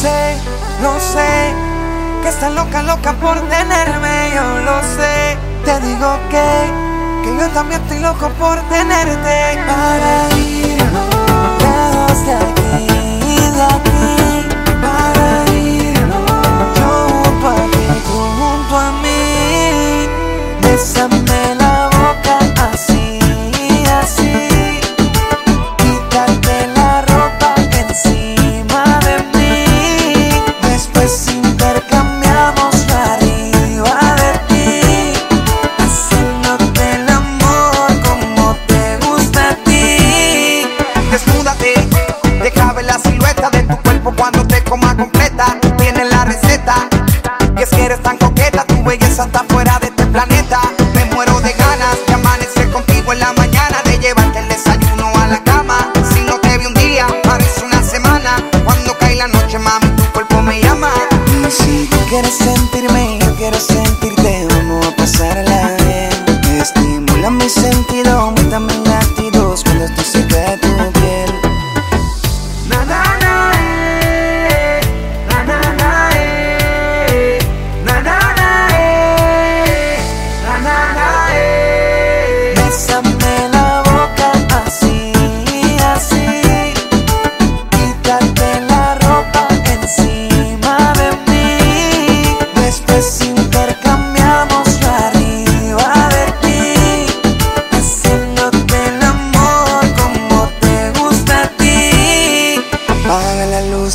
Sé, lo sé, que estás loca, loca por tenerme, yo lo sé. Te digo que, que yo también estoy loco por tenerte para coma completa. Tienes la receta, y es que eres tan coqueta, tu belleza está fuera de este planeta. Me muero de ganas de amanecer contigo en la mañana, de llevarte el desayuno a la cama. Si no te vi un día, parece una semana. Cuando cae la noche, mami, tu cuerpo me llama. Si tú quieres sentirme, yo quiero sentirte, vamos a pasarla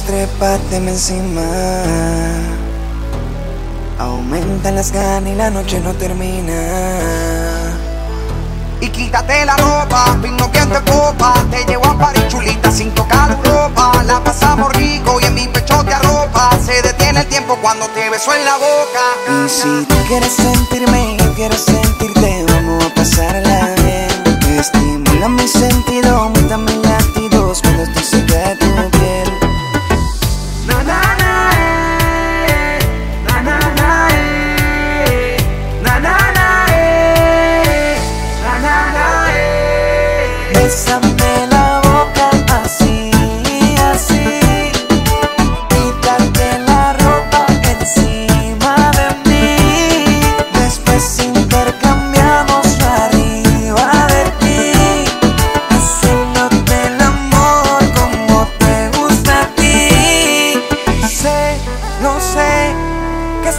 trépateme encima. Aumentan las ganas y la noche no termina. Y quítate la ropa, detiene el tiempo cuando te beso en la boca Y si tú quieres sentirme, yo quiero sentirte, vamos a pasarla bien. Estimula mi sentido, aumenta mis latidos cuando estoy cerca de tu piel. Na na na eh, na na na eh, na na na eh, na na na eh. Bésame la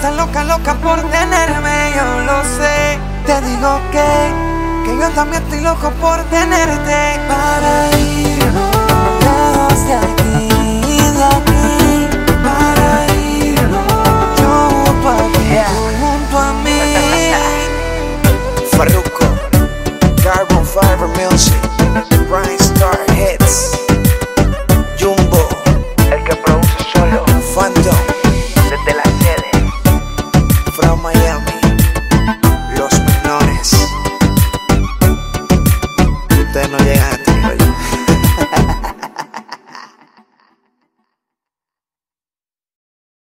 que estás loca, loca por tenerme, yo lo sé. Te digo que, que yo también estoy loco por tenerte para ir lejos de aquí. llegar.